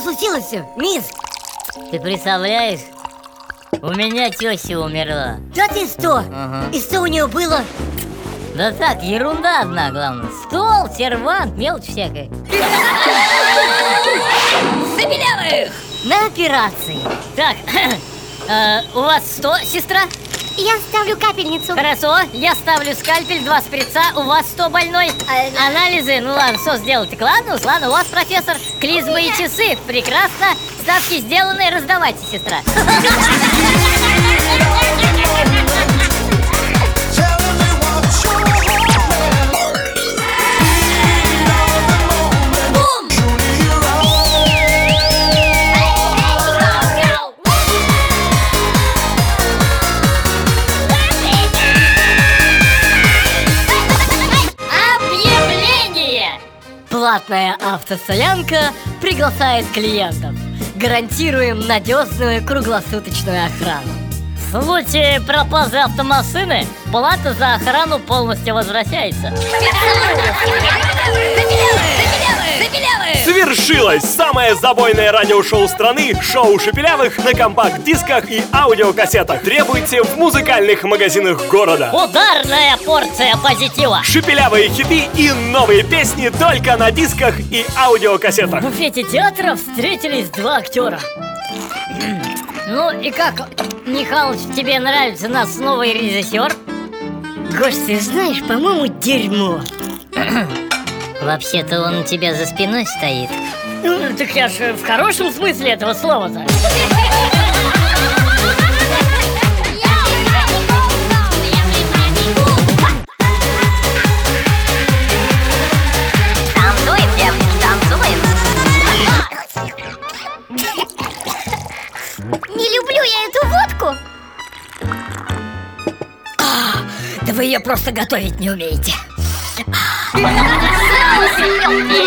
все, мисс Ты представляешь? У меня теща умерла Да ты что? Ага. И что у нее было? Да так, ерунда одна, главное Стол, сервант, мелочь всякая На операции Так, э, у вас что, сестра? Я ставлю капельницу. Хорошо, я ставлю скальпель, два шприца, у вас что больной? А, Анализы, ну ладно, что сделать? Так ладно, ладно, у вас профессор Клизмы и часы, прекрасно Ставки сделаны, раздавайте, сестра Платная автостоянка приглашает клиентов. Гарантируем надежную круглосуточную охрану. В случае пропажи автомашины Плата за охрану полностью возвращается Свершилось! Самое забойное радиошоу страны Шоу Шепелявых на компакт-дисках и аудиокассетах. Требуйте в музыкальных магазинах города. Ударная порция позитива! Шепелявые хиты и новые песни только на дисках и В аудиокассетах буфете театра встретились два актера. Ну и как, Михалыч, тебе нравится наш новый режиссер? Гош, ты знаешь, по-моему, дерьмо Вообще-то он у тебя за спиной стоит Ну, так я же в хорошем смысле этого слова-то Танцуем, девочки, танцуем. Не люблю я эту водку. Да вы ее просто готовить не умеете Hello.